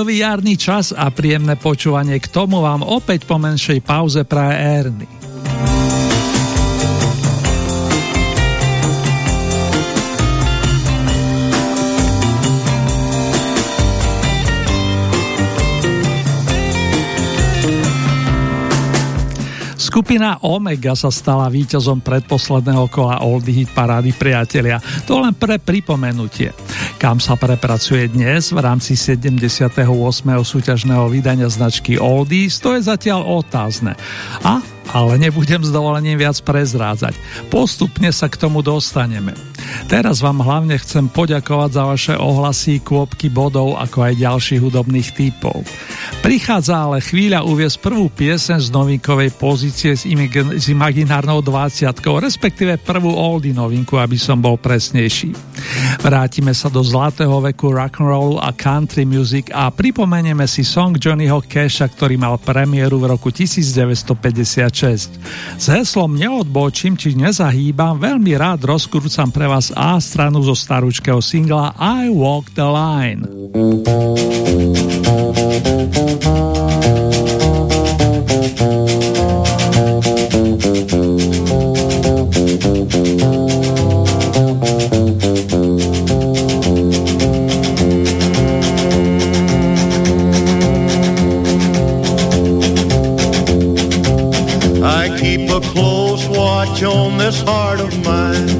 Pohodový jarný čas a príjemné počúvanie k tomu vám opäť po menšej pauze praje Ernie. Skupina Omega sa stala víťazom predposledného kola Oldie Hit parády priatelia. To len pre pripomenutie. Kam sa prepracuje dnes v rámci 78. súťažného vydania značky Oldies, to je zatiaľ otázne. A ale nebudem s dovolením viac prezrádzať. Postupne sa k tomu dostaneme. Teraz vám hlavne chcem poďakovať za vaše ohlasy, kôpky bodov, ako aj ďalších hudobných typov. Prichádza ale chvíľa uviesť prvú piesen z novinkovej pozície s, imag- s imaginárnou 20 respektíve prvú oldie novinku, aby som bol presnejší. Vrátime sa do zlatého veku rock'n'rollu a country music a pripomenieme si song Johnnyho Casha, ktorý mal premiéru v roku 1956. 6. S heslom Neodbočím či nezahýbam veľmi rád rozkrúcam pre vás A stranu zo starúčkého singla I Walk the Line. on this heart of mine.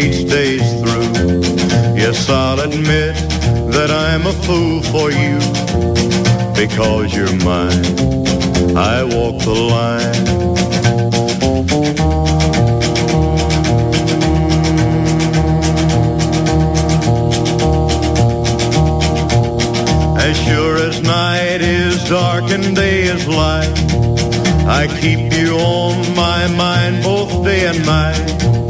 each day's through. Yes, I'll admit that I'm a fool for you because you're mine. I walk the line. As sure as night is dark and day is light, I keep you on my mind both day and night.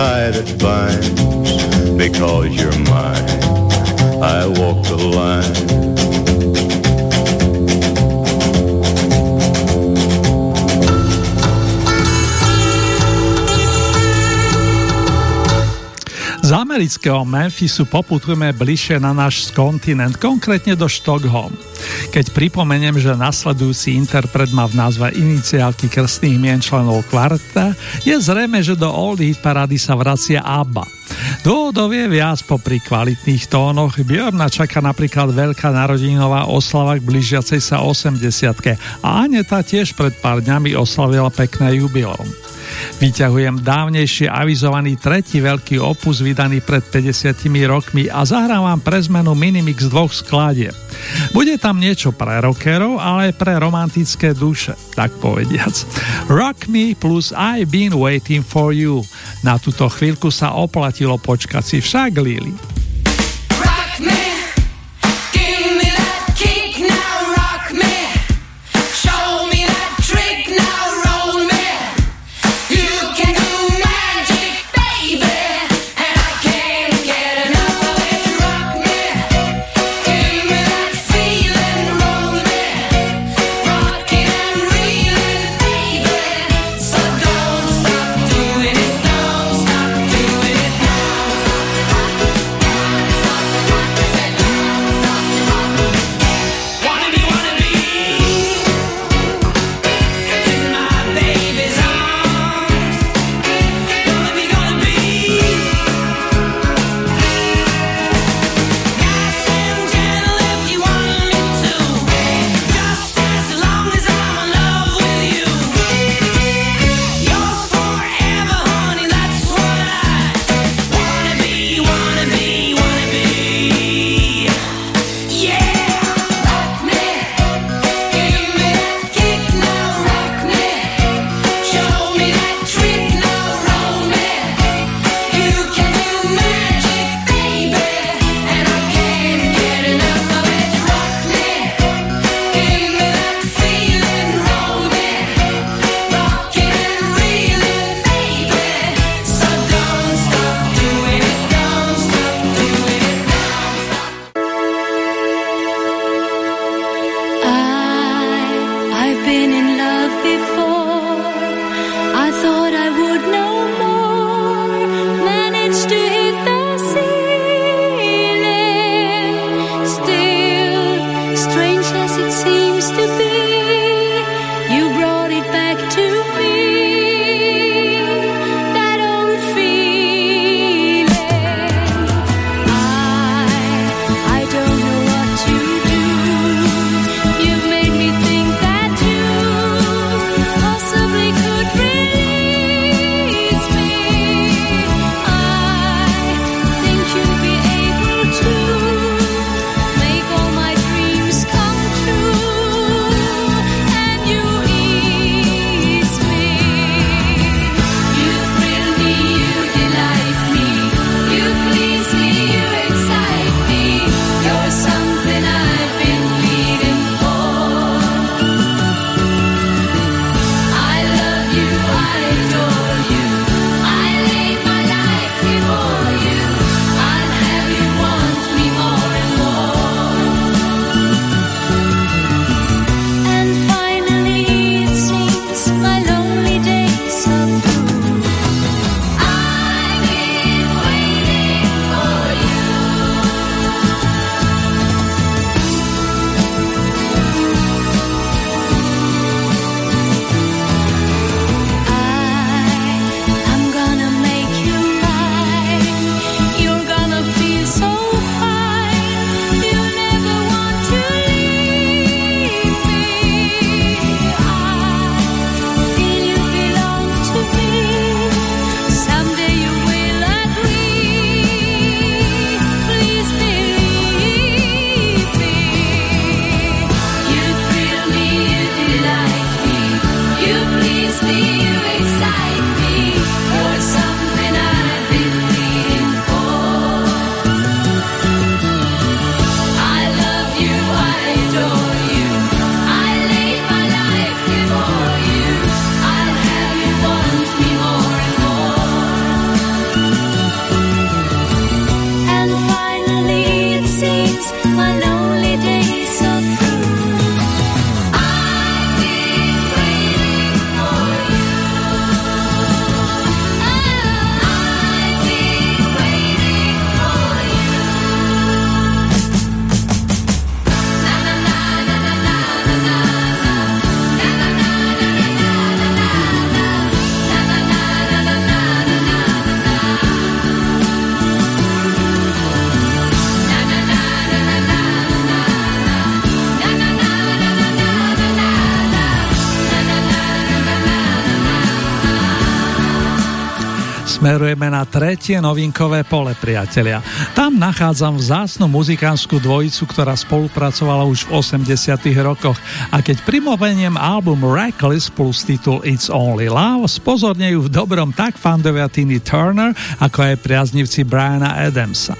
Tie that binds. Because you're mine, I walk the line. Z amerického Memphisu poputujeme bližšie na náš kontinent, konkrétne do Štokholm. Keď pripomeniem, že nasledujúci interpret má v názve iniciálky krstných mien členov kvarta, je zrejme, že do Old Hit parády sa vracia ABBA. Dôvodov je viac popri kvalitných tónoch. Björna čaká napríklad veľká narodinová oslava k blížiacej sa 80 a Aneta tiež pred pár dňami oslavila pekné jubileum. Vyťahujem dávnejšie avizovaný tretí veľký opus vydaný pred 50 rokmi a zahrávam pre zmenu minimix dvoch skladieb. Bude tam niečo pre rockerov, ale aj pre romantické duše, tak povediac. Rock Me plus I've been waiting for you. Na túto chvíľku sa oplatilo počkať si však Lili. Tretie novinkové pole, priatelia. Tam nachádzam vzácnu muzikánsku dvojicu, ktorá spolupracovala už v 80 rokoch a keď primoveniem album Reckless plus titul It's Only Love, spozornejú v dobrom tak fandovia Tiny Turner, ako aj priaznivci Briana Adamsa.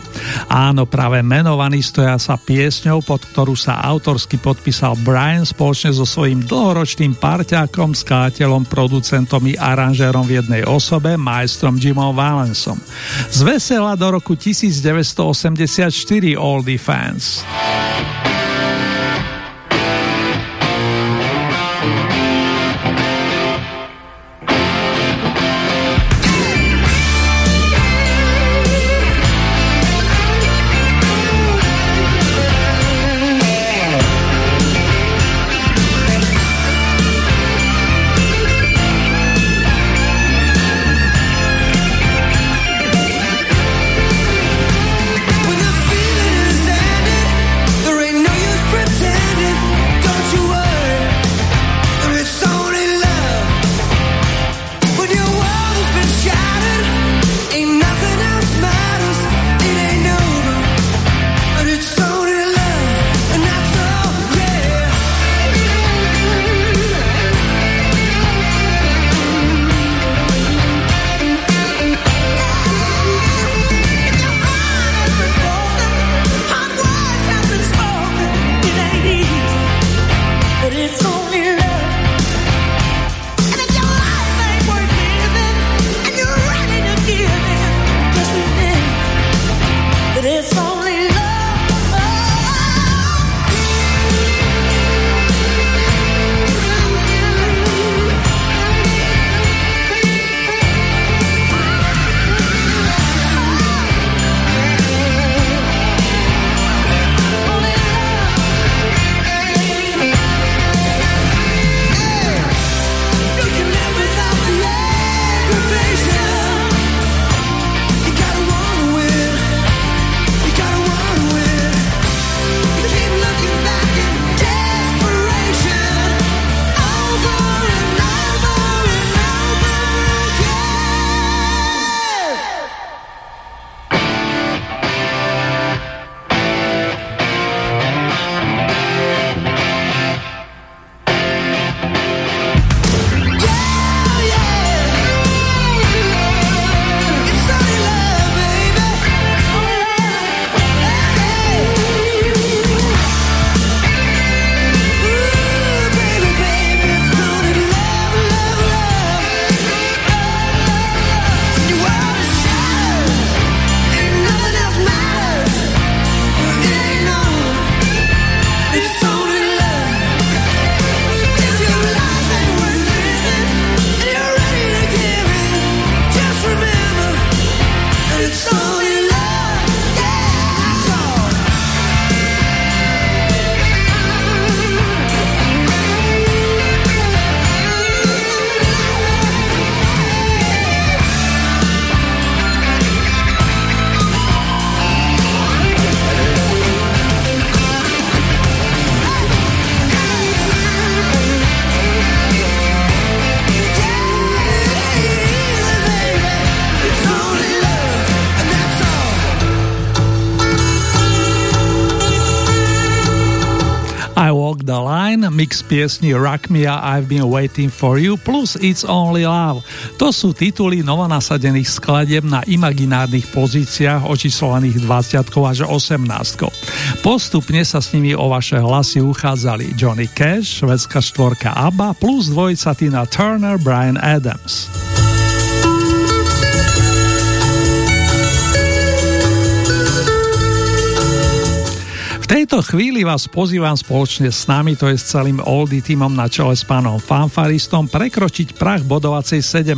Áno, práve menovaný stoja sa piesňou, pod ktorú sa autorsky podpísal Brian spoločne so svojím dlhoročným parťákom, skladateľom, producentom i aranžérom v jednej osobe, majstrom Jim Jimom Valensom. Z vesela do roku 1984 Oldie Fans. Mix piesni Rock Me I've Been Waiting For You plus It's Only Love. To sú tituly novonasadených skladieb na imaginárnych pozíciách očíslovaných 20 až 18. Postupne sa s nimi o vaše hlasy uchádzali Johnny Cash, švedská štvorka ABBA plus dvojica Tina Turner, Brian Adams. Tejto chvíli vás pozývam spoločne s nami, to je s celým Oldy týmom na čele s pánom fanfaristom, prekročiť prach bodovacej 17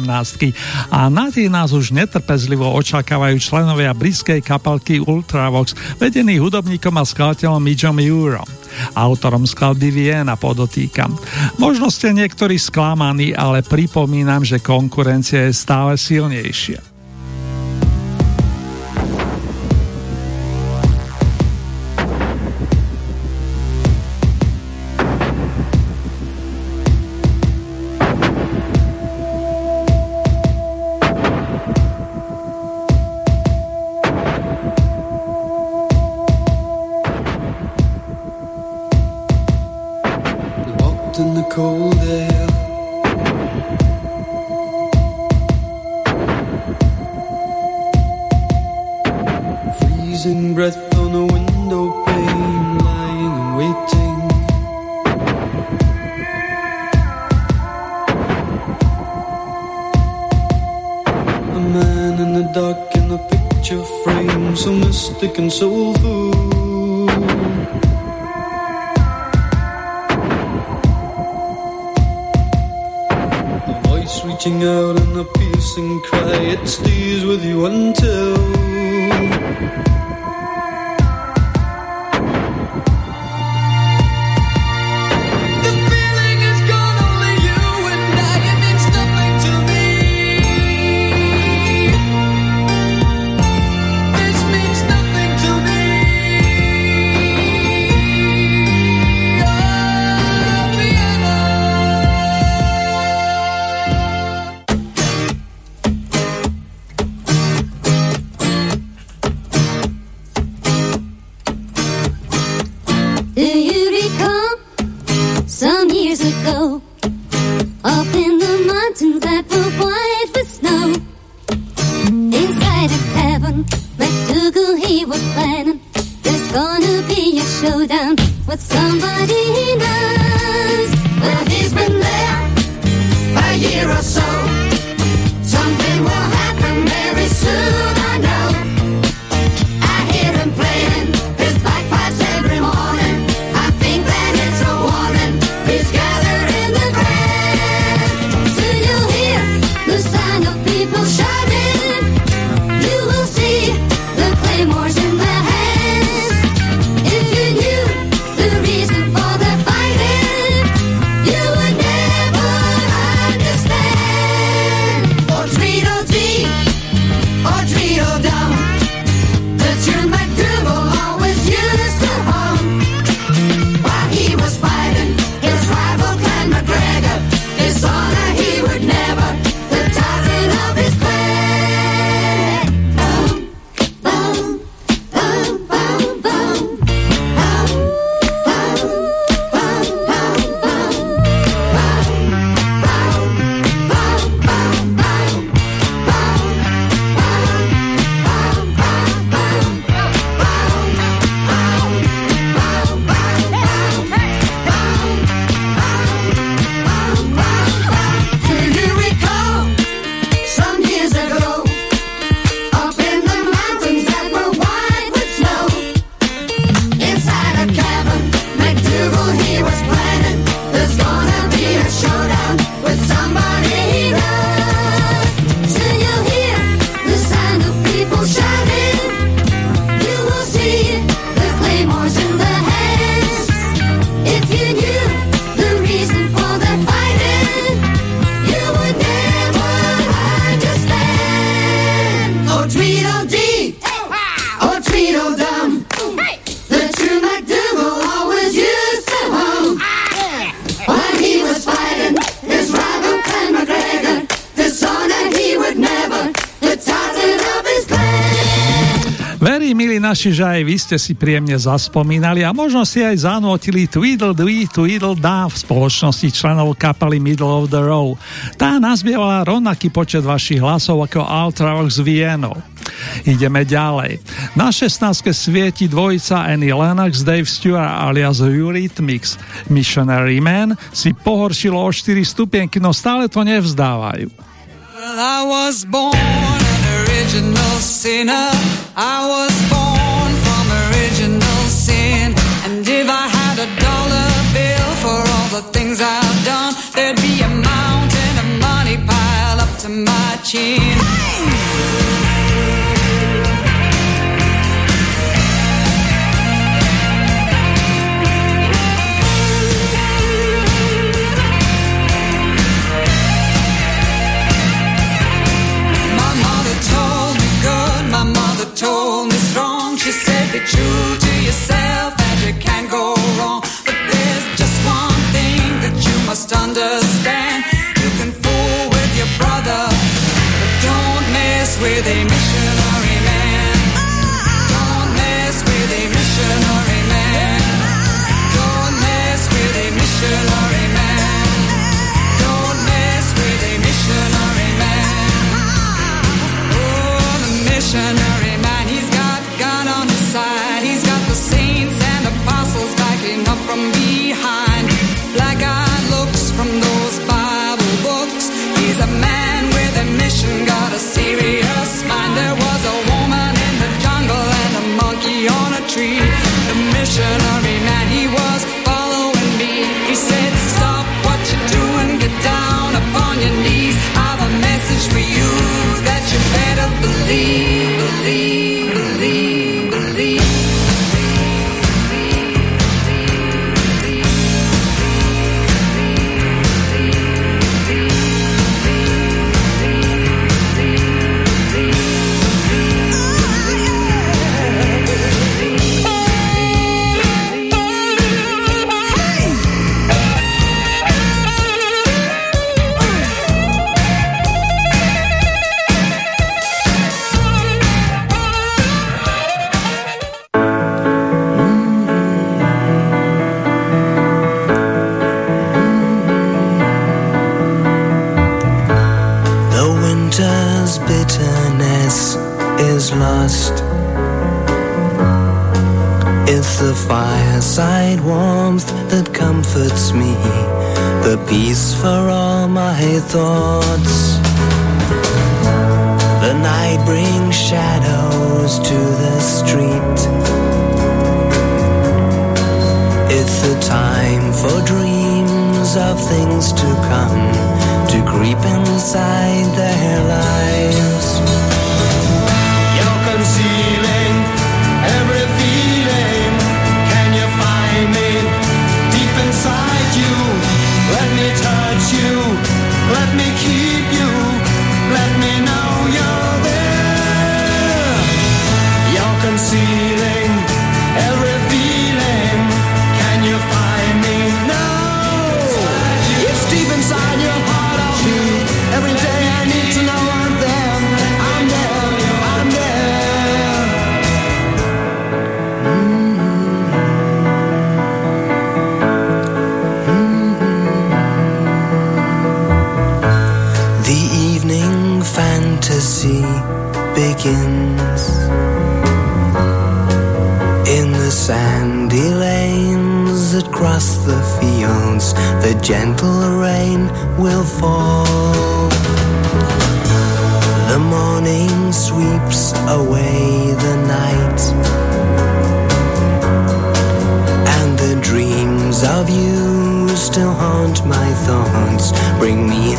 a na tie nás už netrpezlivo očakávajú členovia britskej kapelky Ultravox, vedený hudobníkom a skladateľom Midžom Eurom. Autorom skladby Viena podotýkam. Možno ste niektorí sklamaní, ale pripomínam, že konkurencia je stále silnejšia. Naši, že aj vy ste si príjemne zaspomínali a možno si aj zanotili Tweedle Dwee Tweedle Da v spoločnosti členov kapely Middle of the Row. Tá nazbievala rovnaký počet vašich hlasov ako Ultravox Vienno. Ideme ďalej. Na 16. svieti dvojica Annie Lennox, Dave Stewart alias Eurythmics. Missionary Man si pohoršilo o 4 stupienky, no stále to nevzdávajú. Well, I was born an original sinner. I was she gentle rain will fall. The morning sweeps away the night, and the dreams of you still haunt my thoughts, bring me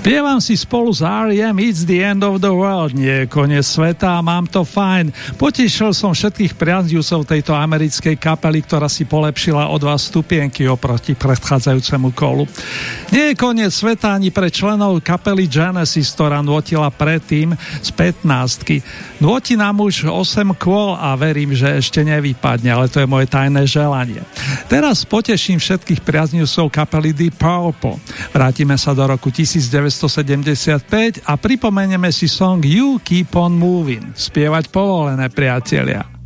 Spievam si spolu s R.E.M. It's the end of the world, nie je koniec sveta a mám to fajn. Potešil som všetkých priazdiusov tejto americkej kapely, ktorá si polepšila o dva stupienky oproti predchádzajúcemu kolu. Nie je koniec sveta ani pre členov kapely Genesis, ktorá notila predtým z 15. Nôti nám už 8 kôl a verím, že ešte nevypadne, ale to je moje tajné želanie. Teraz poteším všetkých priazdiusov kapely The Purple. Vrátime sa do roku 1900 1975 a pripomenieme si song You Keep On Moving, spievať povolené priatelia.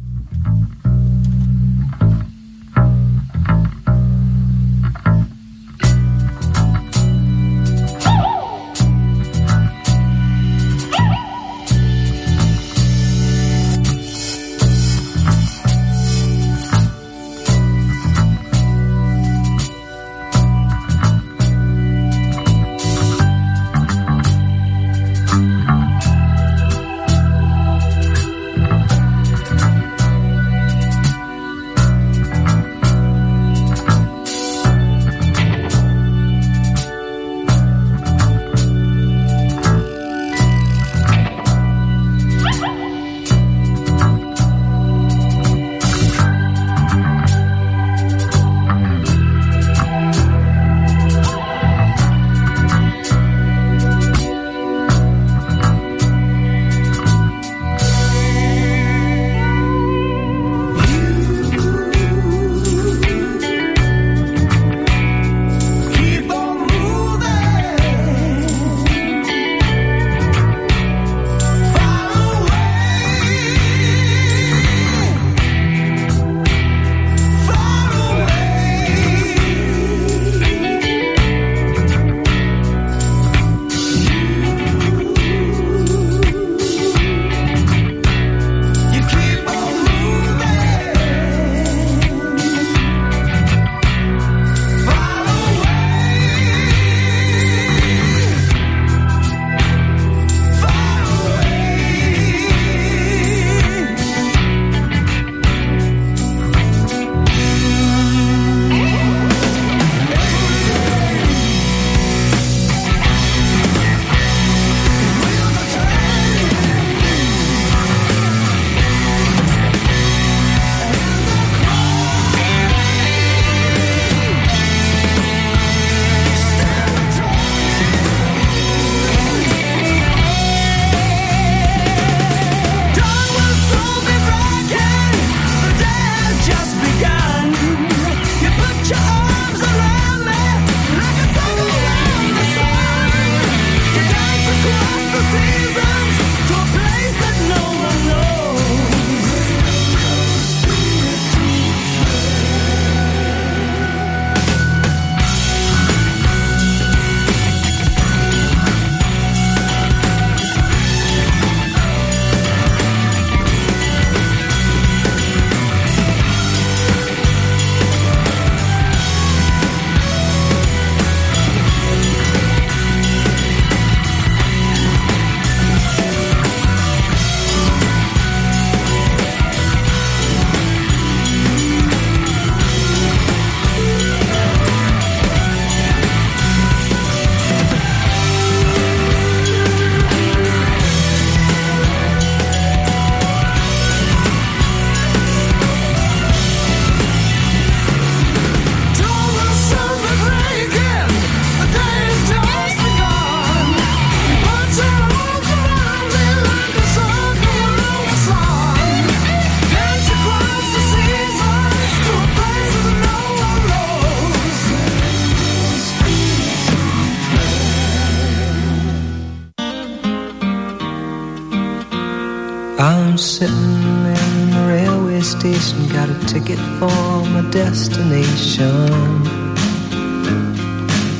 Ticket for my destination.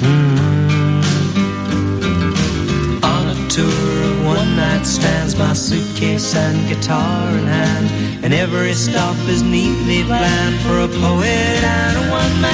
Mm. On a tour of one night stands, my suitcase and guitar in hand, and every stop is neatly planned for a poet and a one man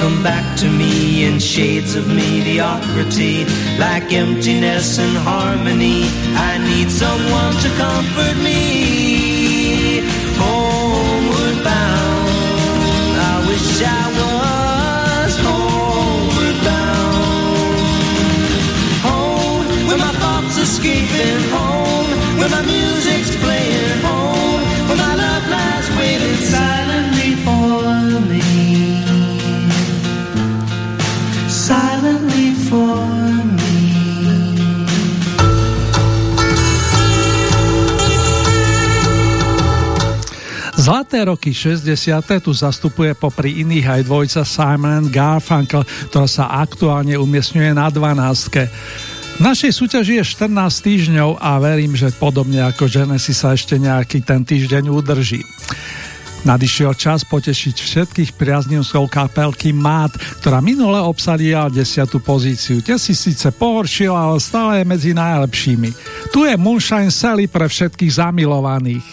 come back to me in shades of mediocrity, like emptiness and harmony. I need someone to comfort me. Homeward bound, I wish I was homeward bound. Home, where my thoughts escaping home, where my music's Roky 60. tu zastupuje popri iných aj dvojca Simon Garfunkel, ktorá sa aktuálne umiestňuje na 12. V našej súťaži je 14 týždňov a verím, že podobne ako Genesis sa ešte nejaký ten týždeň udrží. Nadišiel čas potešiť všetkých priaznivcov kapelky Mát, ktorá minule obsadila 10. pozíciu. Te si síce pohoršila, ale stále je medzi najlepšími. Tu je Moonshine Sally pre všetkých zamilovaných.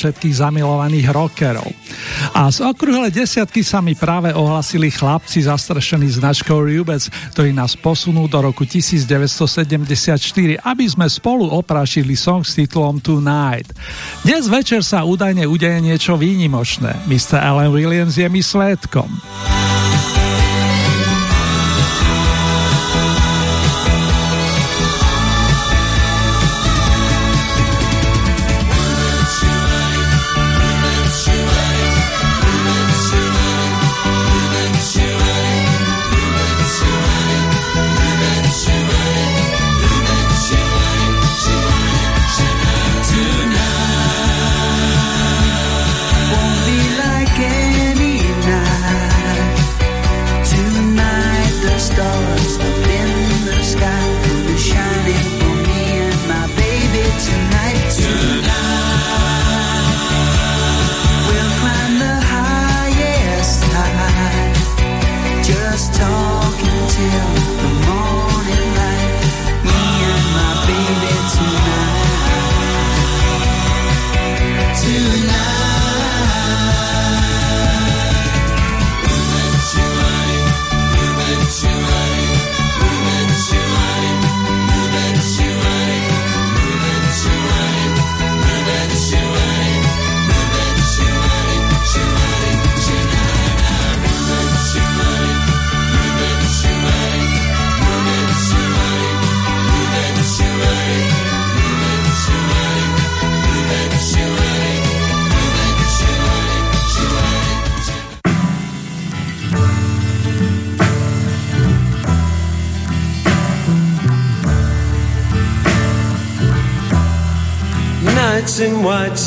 Všetkých zamilovaných rockerov. A z okrúhle desiatky sa mi práve ohlasili chlapci zastrešení značkou Rubec, ktorí nás posunú do roku 1974, aby sme spolu oprášili song s titulom Tonight. Dnes večer sa údajne udeje niečo výnimočné. Mr. Alan Williams je mi svetkom.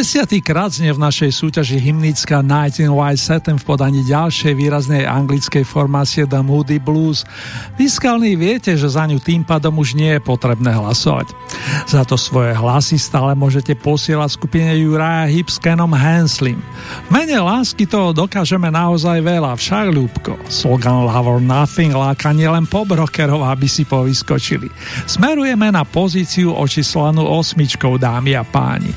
Desiatý krát znie v našej súťaži hymnická Night in White Satin v podaní ďalšej výraznej anglickej formácie The Moody Blues. Vyskalní viete, že za ňu tým pádom už nie je potrebné hlasovať. Za to svoje hlasy stále môžete posielať skupine Juraja Hip s Kenom Hanslim. Mene lásky toho dokážeme naozaj veľa, však ľúbko. Slogan Love or Nothing láka nielen pop rockerov, aby si povyskočili. Smerujeme na pozíciu očíslanú osmičkou, dámy a páni.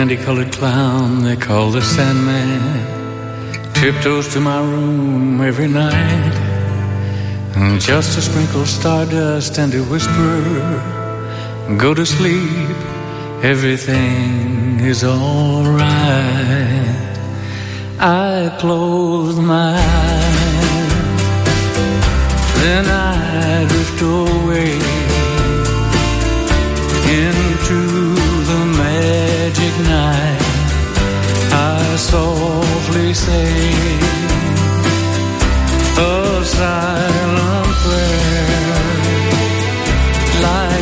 A candy colored clown they call the Sandman tiptoes to my room every night. And just to sprinkle stardust and to whisper, Go to sleep, everything is alright. I close my eyes, then I drift away magic night. I softly say a silent prayer like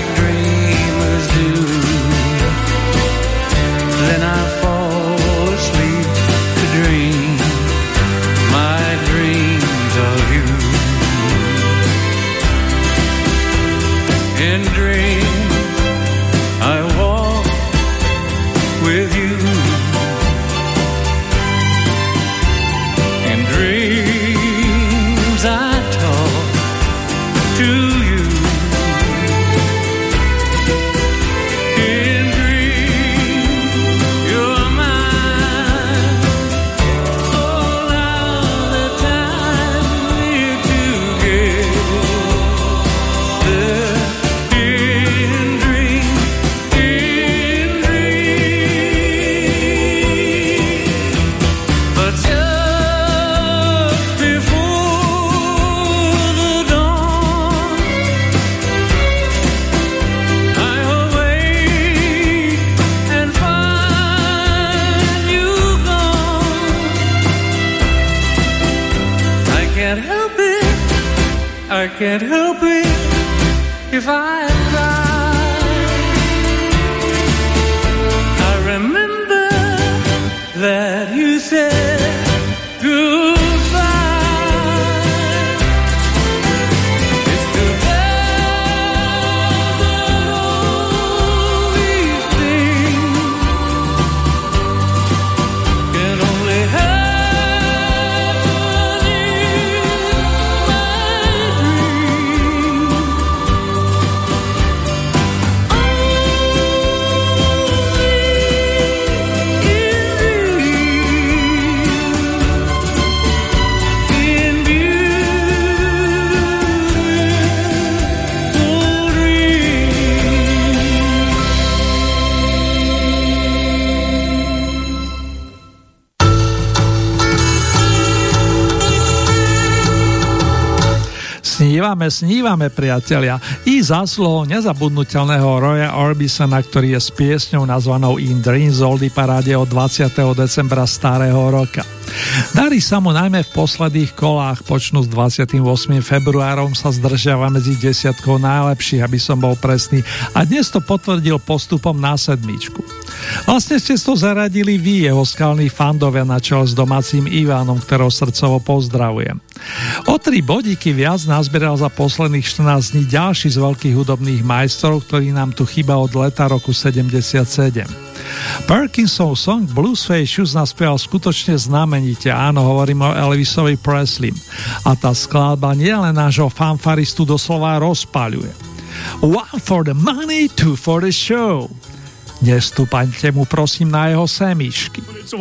Snívame, snívame, priatelia. I zásluhou nezabudnutelného Roya Orbisona, ktorý je s piesňou nazvanou In Dreams Oldie paráde od 20. decembra starého roka. Darí sa mu najmä v posledných kolách, počnú s 28. februárom sa zdržiava medzi desiatkou najlepších, aby som bol presný, a dnes to potvrdil postupom na sedmičku. Vlastne ste to zaradili vy, jeho skalní fandovia na čele s domácim Ivánom, ktorého srdcovo pozdravujem. O tri bodíky viac nazbieral za posledných 14 dní ďalší z veľkých hudobných majstrov, ktorý nám tu chýba od leta roku 77. Parkinsov song Blues Face Shoes naspieval skutočne znamenite, áno, hovorím o Elvisovi Presley. A tá skladba nielen nášho fanfaristu doslova rozpaľuje. One for the money, two for the show. Nestúpaňte mu prosím na jeho semíšky. To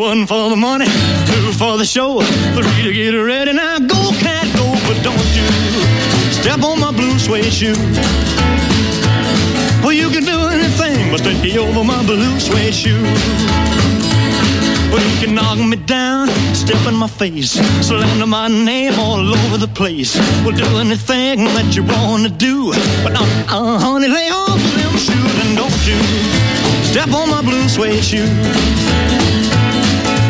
step on my blue you can do anything but over my blue you can knock me down, step in my face, slander my name all over the place. Well, do anything that you wanna do, but uh, uh, honey, lay off them shoes and don't you step on my blue suede shoe.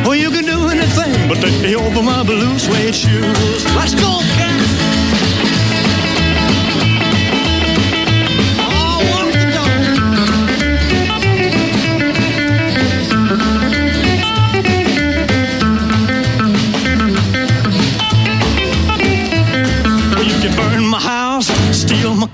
Well, you can do anything but take me over my blue suede shoes. Let's go, cat.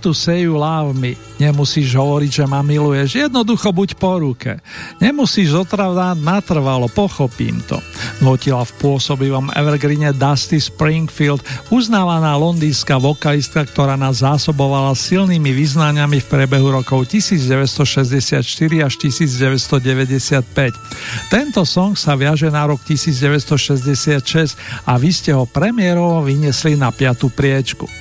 To say you love me. Nemusíš hovoriť, že ma miluješ, jednoducho buď po ruke. Nemusíš zotrvať natrvalo, pochopím to. Notila v pôsobivom evergreene Dusty Springfield, uznávaná londýnska vokalistka, ktorá nás zásobovala silnými vyznaniami v priebehu rokov 1964 až 1995. Tento song sa viaže na rok 1966 a vy ste ho premiérovo vyniesli na piatu priečku.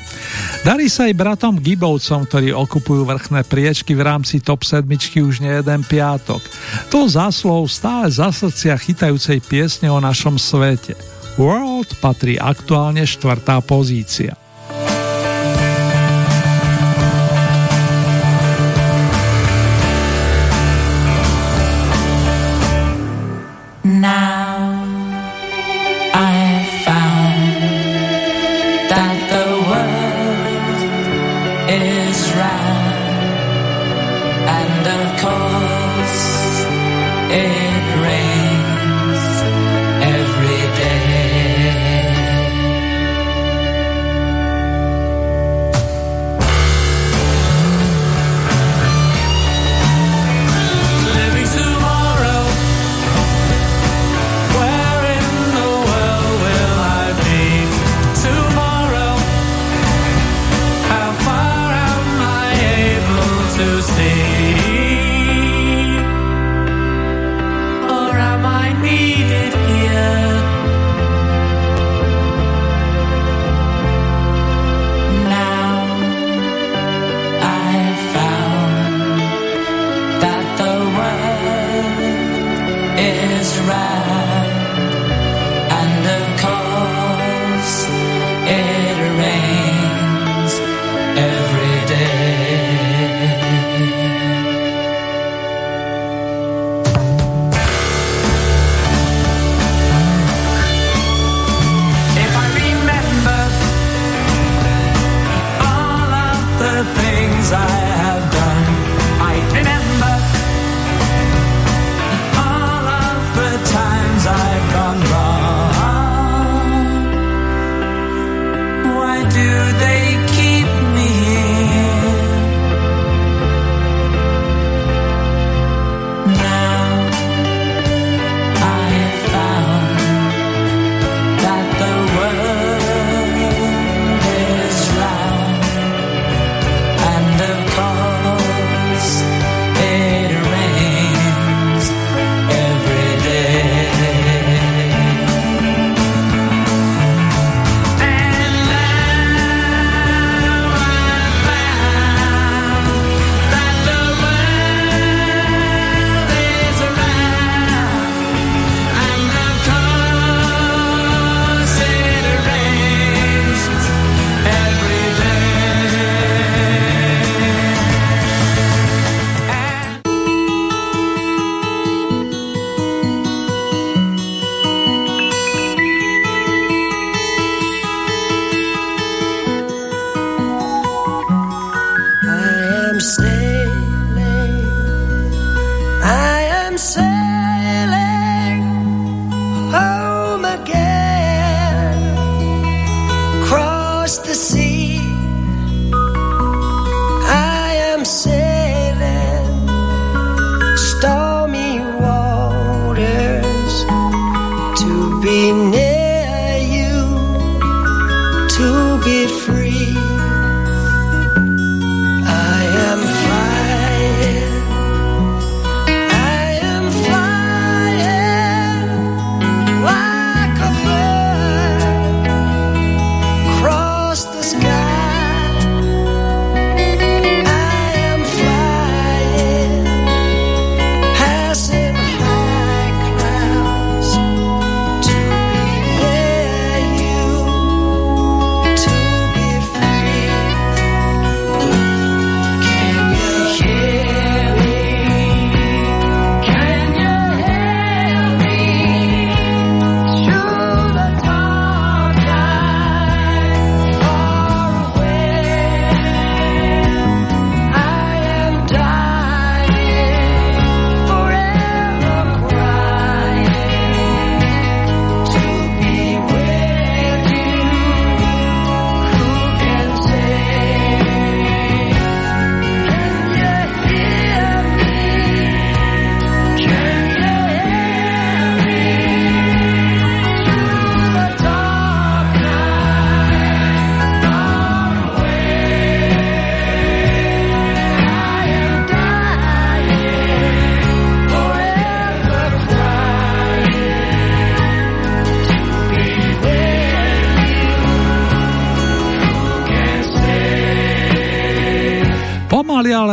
Darí sa aj bratom Gibovcom, ktorí okupujú vrchné priečky v rámci top sedmičky už nie jeden piatok. To zaslov stále za srdcia chytajúcej piesne o našom svete. World patrí aktuálne štvrtá pozícia.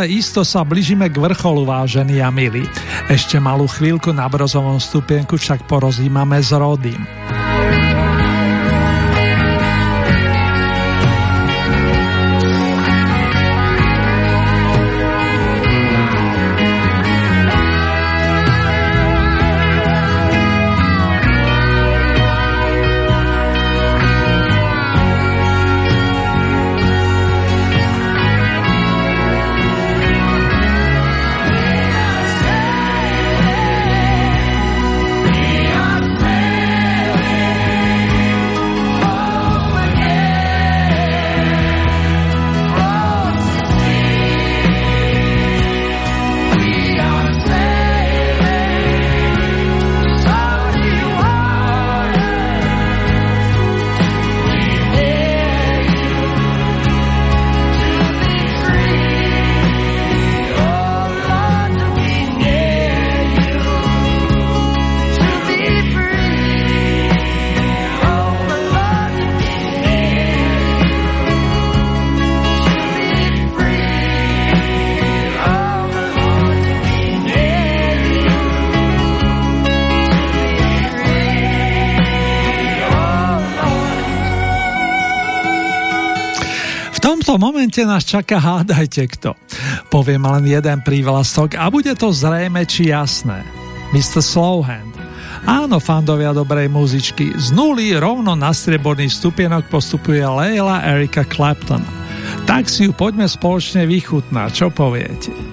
Isto sa blížime k vrcholu, vážení a milí. Ešte malú chvíľku na brozovom stupienku však porozímame s Rodím. Nás čaká hádajte kto. Poviem len jeden prívlastok a bude to zrejme či jasné. Mr. Slowhand. Áno, fandovia dobrej muzičky, z nuly rovno na strieborný stupienok postupuje Leila Erika Clapton. Tak si ju poďme spoločne vychutnať, čo poviete?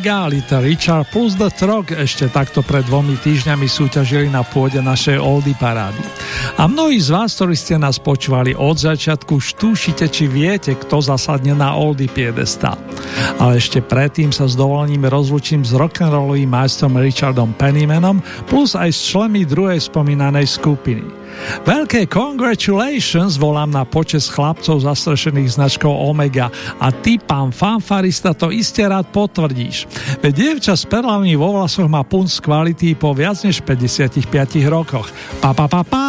Little Richard plus The Trog ešte takto pred dvomi týždňami súťažili na pôde našej Oldy parády. A mnohí z vás, ktorí ste nás počúvali od začiatku, už tušite, či viete, kto zasadne na Oldy piedesta. Ale ešte predtým sa s dovolením rozlučím s rock'n'rollovým majstrom Richardom Pennymanom plus aj s členmi druhej spomínanej skupiny. Veľké congratulations volám na počes chlapcov zastrešených značkou Omega a ty, pán fanfarista, to iste rád potvrdíš. Veď dievča s perlami vo vlasoch má punt z kvality po viac než 55 rokoch. Pa, pa, pa, pa,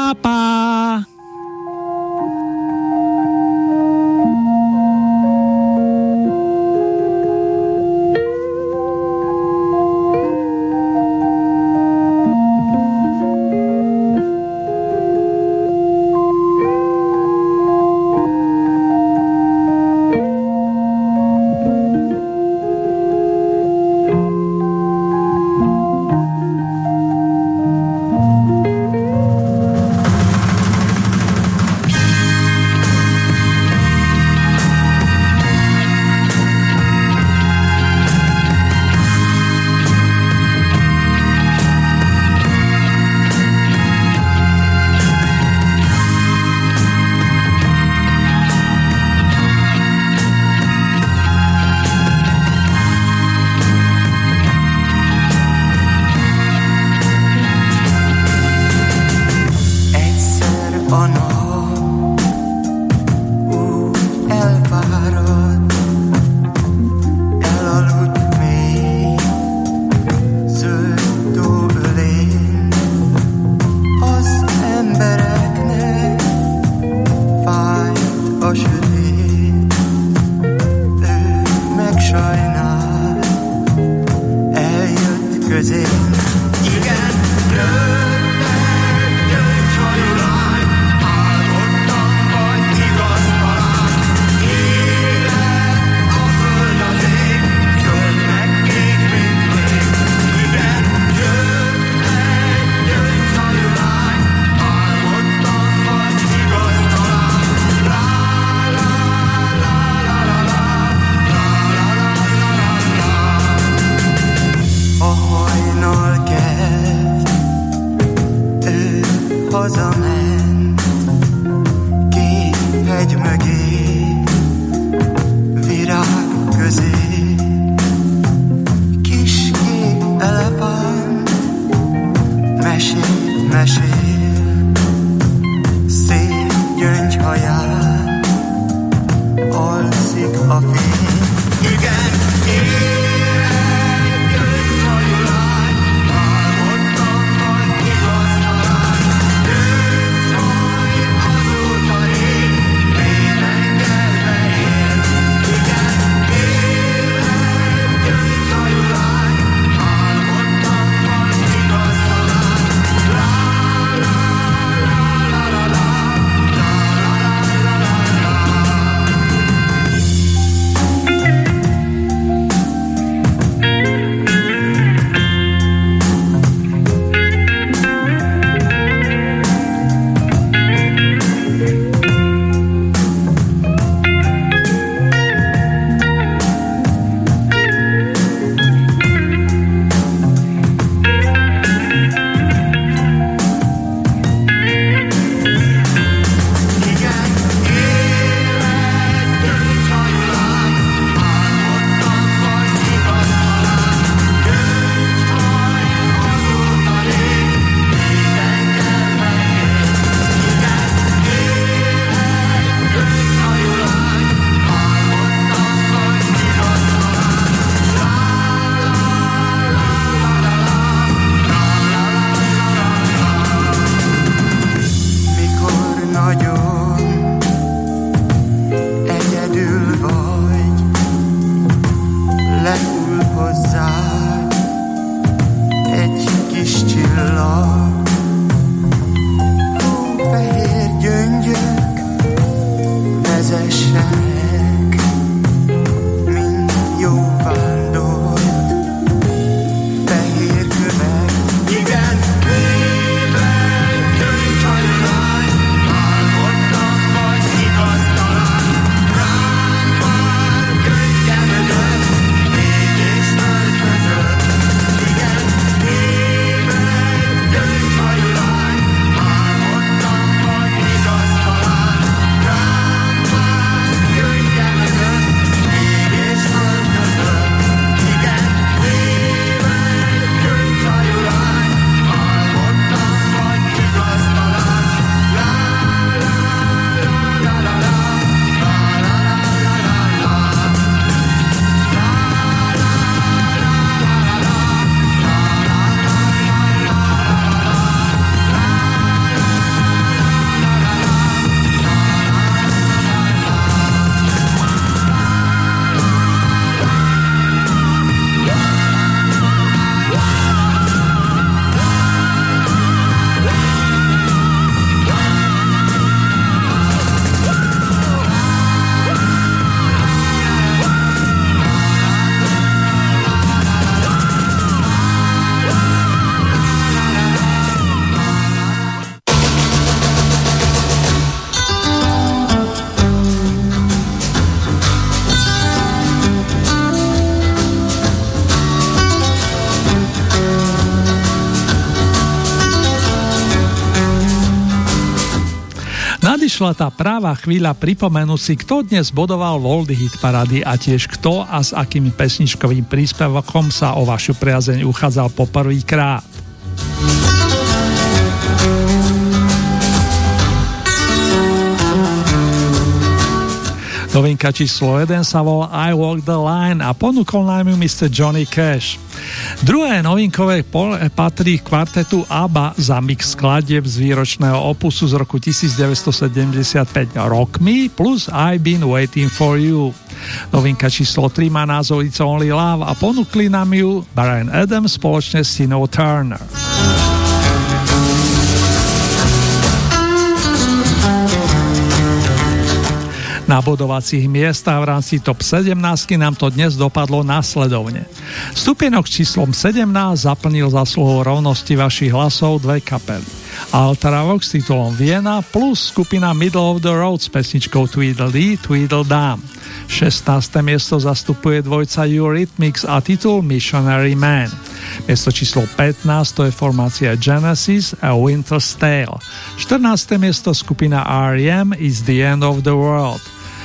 prišla tá práva chvíľa pripomenúť si, kto dnes bodoval Voldy Hit Parady a tiež kto a s akým pesničkovým príspevkom sa o vašu priazeň uchádzal poprvýkrát. Novinka číslo 1 sa volá I Walk the Line a ponúkol nám ju Mr. Johnny Cash. Druhé novinkové pole patrí kvartetu ABBA za mix skladieb z výročného opusu z roku 1975 Rock Me plus I've Been Waiting for You. Novinka číslo 3 má názov It's Only Love a ponúkli nám ju Brian Adams spoločne s Tino Turner. Na bodovacích miestach v rámci top 17 nám to dnes dopadlo následovne. Stupienok číslom 17 zaplnil zasluhou rovnosti vašich hlasov dve kapely. Altaravok s titulom Viena plus skupina Middle of the Road s pesničkou Tweedledee, Tweedledum. 16. miesto zastupuje dvojca Eurythmics a titul Missionary Man. Miesto číslo 15 to je formácia Genesis a Winter's Tale. 14. miesto skupina R.E.M. is the End of the World.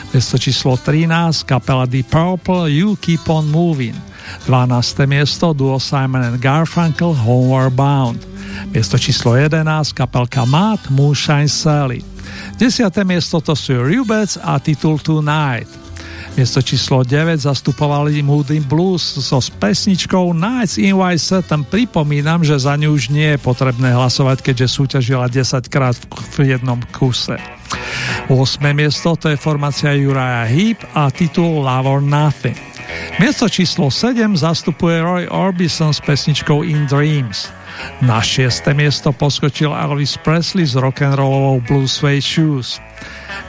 Miesto číslo 13, kapela Deep Purple, You Keep On Moving. 12. miesto, duo Simon and Garfunkel, Homeward Bound. Miesto číslo 11, kapelka Matt, Moonshine Sally. 10. miesto to sú Rubets a titul Tonight. Miesto číslo 9 zastupovali Moody Blues so pesničkou Nights in White Satin. Pripomínam, že za ňu už nie je potrebné hlasovať, keďže súťažila 10 krát v jednom kuse. 8. miesto to je formácia Uriah Heep a titul Love or Nothing. Miesto číslo 7 zastupuje Roy Orbison s pesničkou In Dreams. Na 6. miesto poskočil Elvis Presley s rock'n'rollovou Blue Suede Shoes.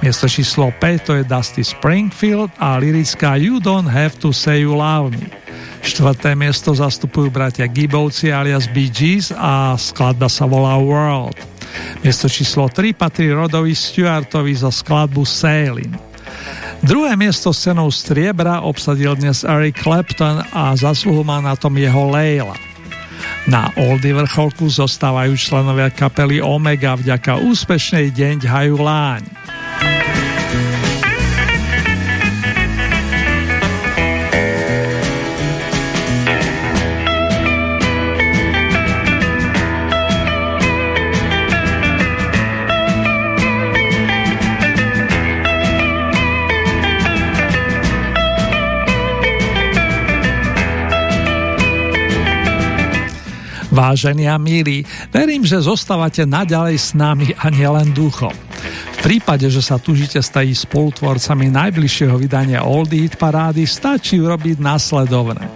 Miesto číslo 5 to je Dusty Springfield a lirická You Don't Have To Say You Love Me. Štvrté miesto zastupujú bratia Gibbovci alias Bee Gees a skladba sa volá World. Miesto číslo 3 patrí Rodovi Stewartovi za skladbu Sailing. Druhé miesto s cenou striebra obsadil dnes Eric Clapton a zasluhu má na tom jeho Leila. Na Oldy vrcholku zostávajú členovia kapely Omega vďaka úspešnej deň Haju Vážení a milí, verím, že zostávate naďalej s nami a nielen duchom. V prípade, že sa tužite stať spolutvorcami najbližšieho vydania Old Hit Parády, stačí urobiť následovné.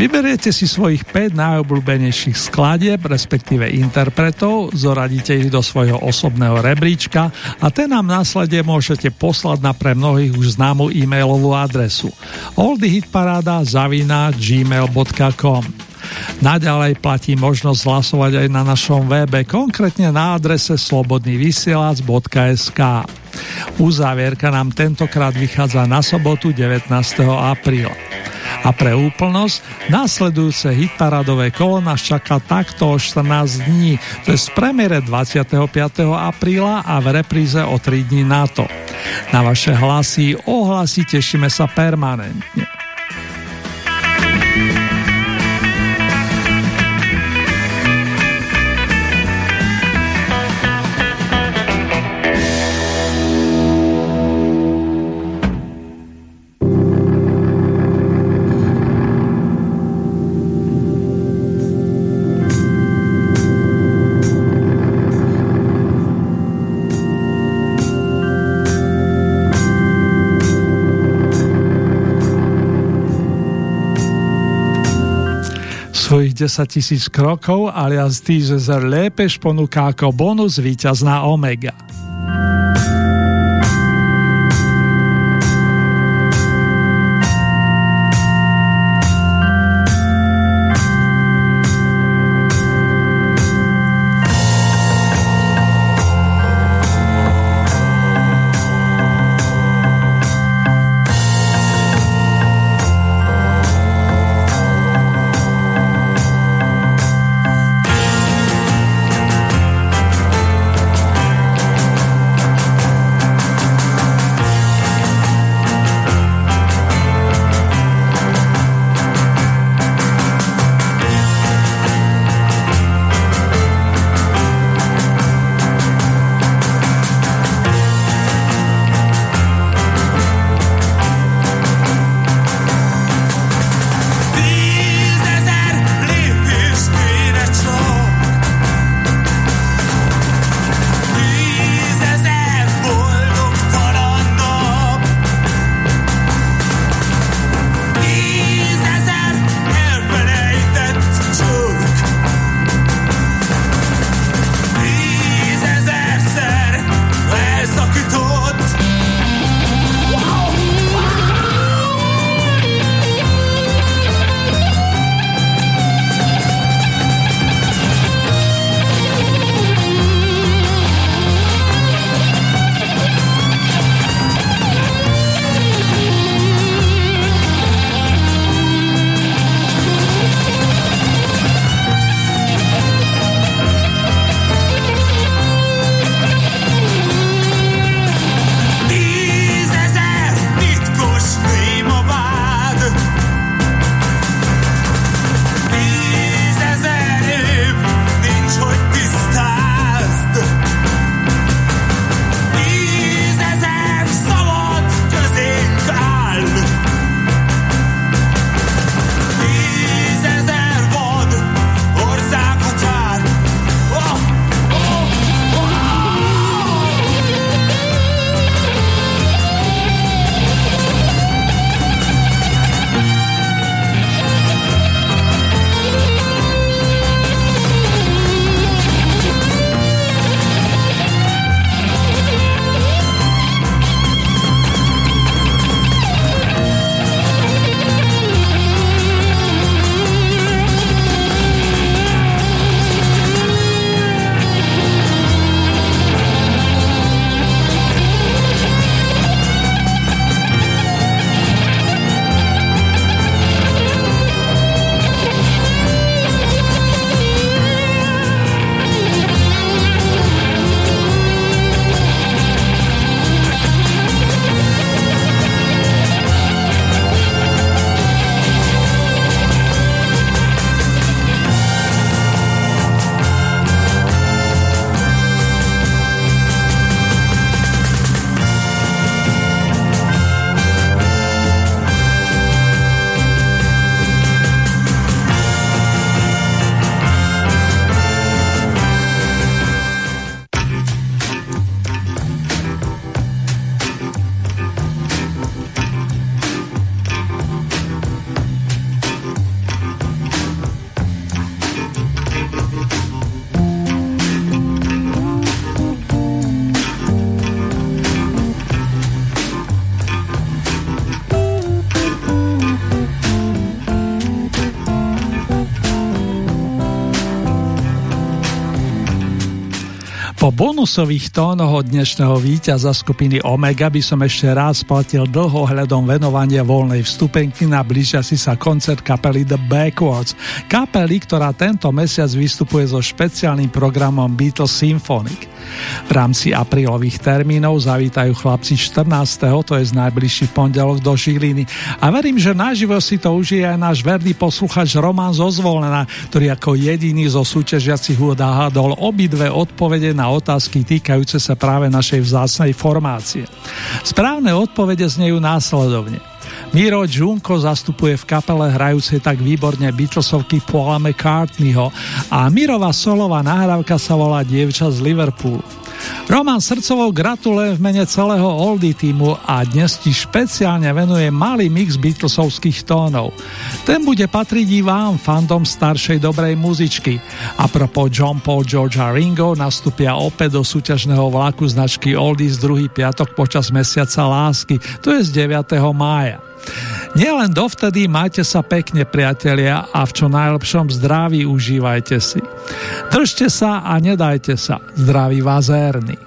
Vyberiete si svojich 5 najobľúbenejších skladieb, respektíve interpretov, zoradíte ich do svojho osobného rebríčka a ten nám následne môžete poslať na pre mnohých už známu e-mailovú adresu oldyhitparáda zavina gmail.com Naďalej platí možnosť hlasovať aj na našom webe, konkrétne na adrese slobodnyvysielac.sk. Uzávierka nám tentokrát vychádza na sobotu 19. apríla. A pre úplnosť, následujúce hitparadové kolo nás čaká takto o 14 dní, to je z premiére 25. apríla a v repríze o 3 dní na to. Na vaše hlasy ohlasy tešíme sa permanentne. 10 tisíc krokov alias Teaser Lépeš ponúka ako bonus víťazná Omega. Bonusových tónoch od dnešného víťaza skupiny Omega by som ešte raz splatil dlhohľadom venovanie voľnej vstupenky na blížiaci sa koncert kapely The Backwards, kapely, ktorá tento mesiac vystupuje so špeciálnym programom Beatles Symphonic. V rámci aprílových termínov zavítajú chlapci 14. to je z najbližší pondelok do Žiliny a verím, že naživo si to užije aj náš verný posluchač Roman Zozvolena, ktorý ako jediný zo súťažiacich udahadol obidve odpovede na otázky týkajúce sa práve našej vzácnej formácie. Správne odpovede znejú následovne. Miro Junko zastupuje v kapele hrajúcej tak výborne Beatlesovky Paula McCartneyho a Mirova solová nahrávka sa volá Dievča z Liverpoolu. Roman Srdcovou gratuluje v mene celého Oldy týmu a dnes ti špeciálne venuje malý mix Beatlesovských tónov. Ten bude patriť i vám, fandom staršej dobrej muzičky. A propos John Paul, George a Ringo nastúpia opäť do súťažného vlaku značky Oldies druhý piatok počas mesiaca lásky, to je z 9. mája. Nielen dovtedy majte sa pekne, priatelia, a v čo najlepšom zdraví užívajte si. Držte sa a nedajte sa. Zdraví vás Ernie.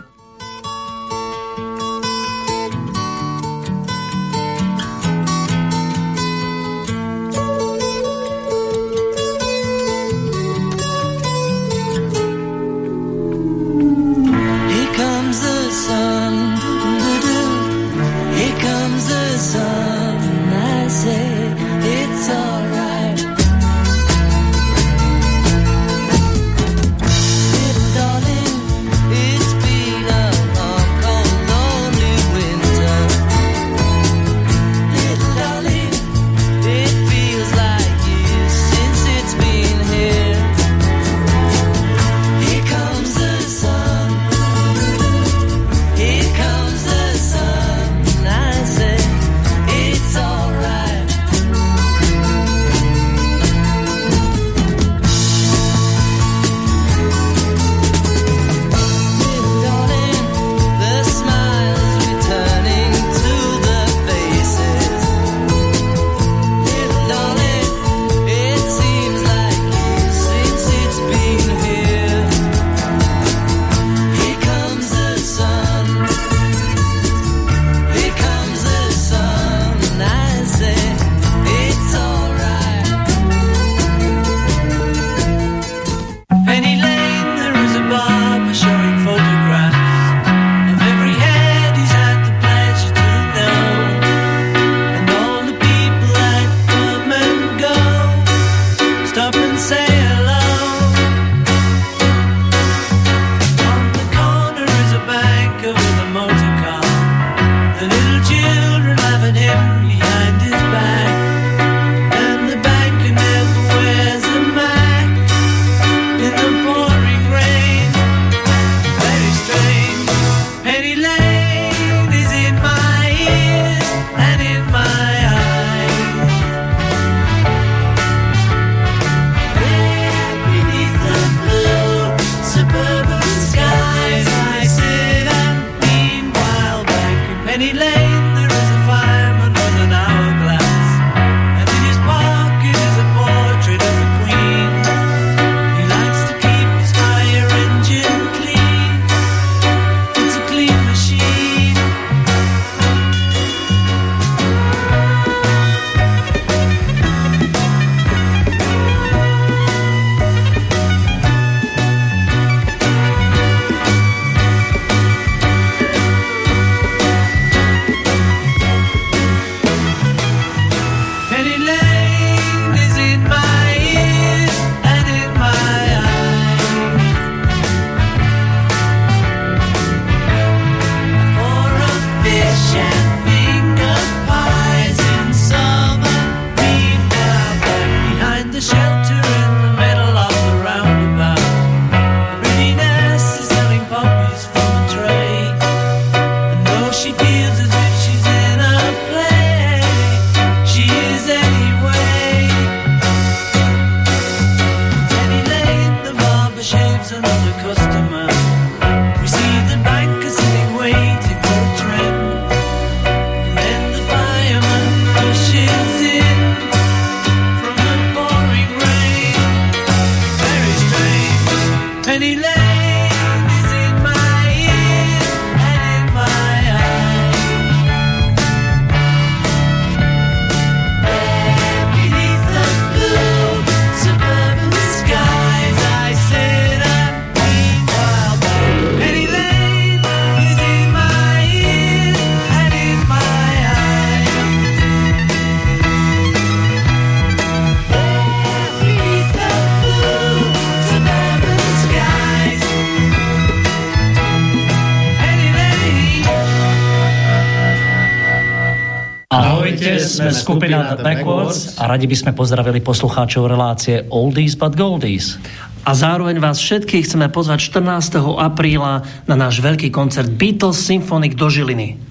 Skupina The Backwards a radi by sme pozdravili poslucháčov relácie Oldies but Goldies. A zároveň vás všetkých chceme pozvať 14. apríla na náš veľký koncert Beatles Symphonic do Žiliny.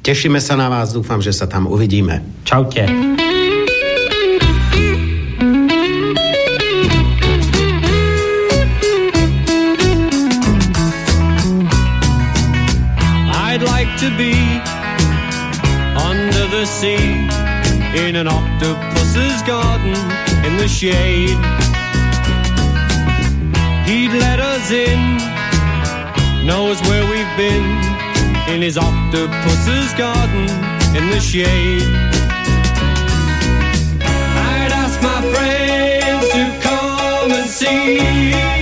Tešíme sa na vás, dúfam, že sa tam uvidíme. Čaute. I'd like to be under the sea in an octopus's garden in the shade. He'd let us in, knows where we've been in his octopus's garden in the shade. I'd ask my friends to come and see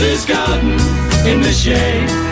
octopus's garden in the shade.